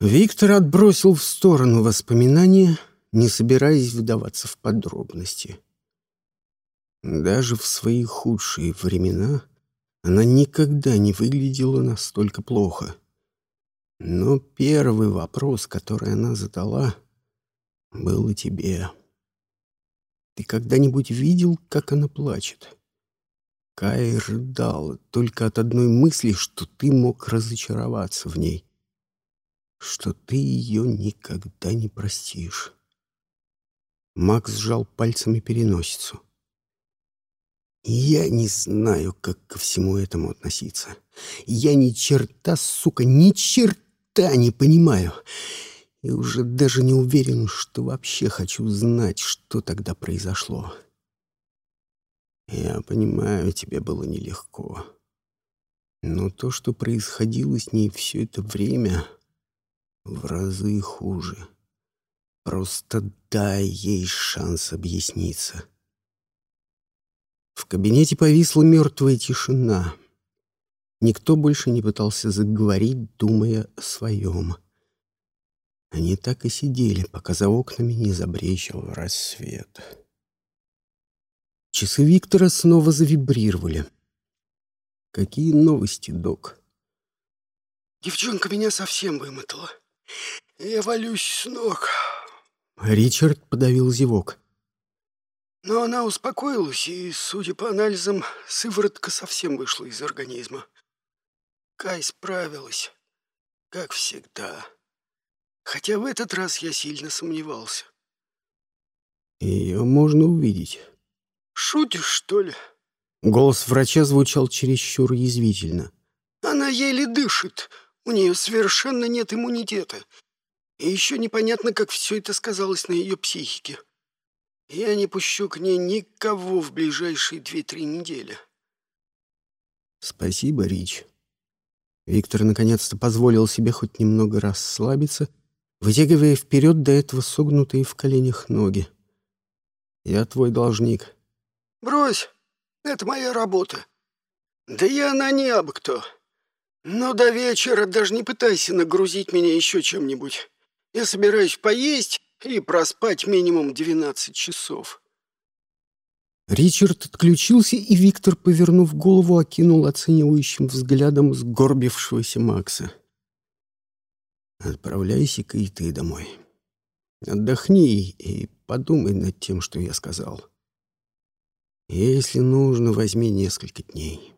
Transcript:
Виктор отбросил в сторону воспоминания, не собираясь вдаваться в подробности. Даже в свои худшие времена она никогда не выглядела настолько плохо. Но первый вопрос, который она задала, был о тебе. Ты когда-нибудь видел, как она плачет? Кай рыдала только от одной мысли, что ты мог разочароваться в ней что ты ее никогда не простишь. Макс сжал пальцами переносицу. Я не знаю, как ко всему этому относиться. Я ни черта, сука, ни черта не понимаю. И уже даже не уверен, что вообще хочу знать, что тогда произошло. Я понимаю, тебе было нелегко. Но то, что происходило с ней все это время в разы хуже. Просто дай ей шанс объясниться. В кабинете повисла мертвая тишина. Никто больше не пытался заговорить, думая о своем. Они так и сидели, пока за окнами не забречил рассвет. Часы Виктора снова завибрировали. «Какие новости, док?» «Девчонка меня совсем вымотала. Я валюсь с ног. Ричард подавил зевок. Но она успокоилась, и, судя по анализам, сыворотка совсем вышла из организма. Кай справилась, как всегда. Хотя в этот раз я сильно сомневался. Ее можно увидеть. Шутишь, что ли? Голос врача звучал чересчур язвительно. Она еле дышит. У нее совершенно нет иммунитета. И еще непонятно, как все это сказалось на ее психике. Я не пущу к ней никого в ближайшие две-три недели. Спасибо, Рич. Виктор наконец-то позволил себе хоть немного расслабиться, вытягивая вперед до этого согнутые в коленях ноги. Я твой должник. Брось, это моя работа. Да я на не абы кто. Но до вечера даже не пытайся нагрузить меня еще чем-нибудь. Я собираюсь поесть и проспать минимум 12 часов. Ричард отключился, и Виктор, повернув голову, окинул оценивающим взглядом сгорбившегося Макса. «Отправляйся-ка и ты домой. Отдохни и подумай над тем, что я сказал. Если нужно, возьми несколько дней».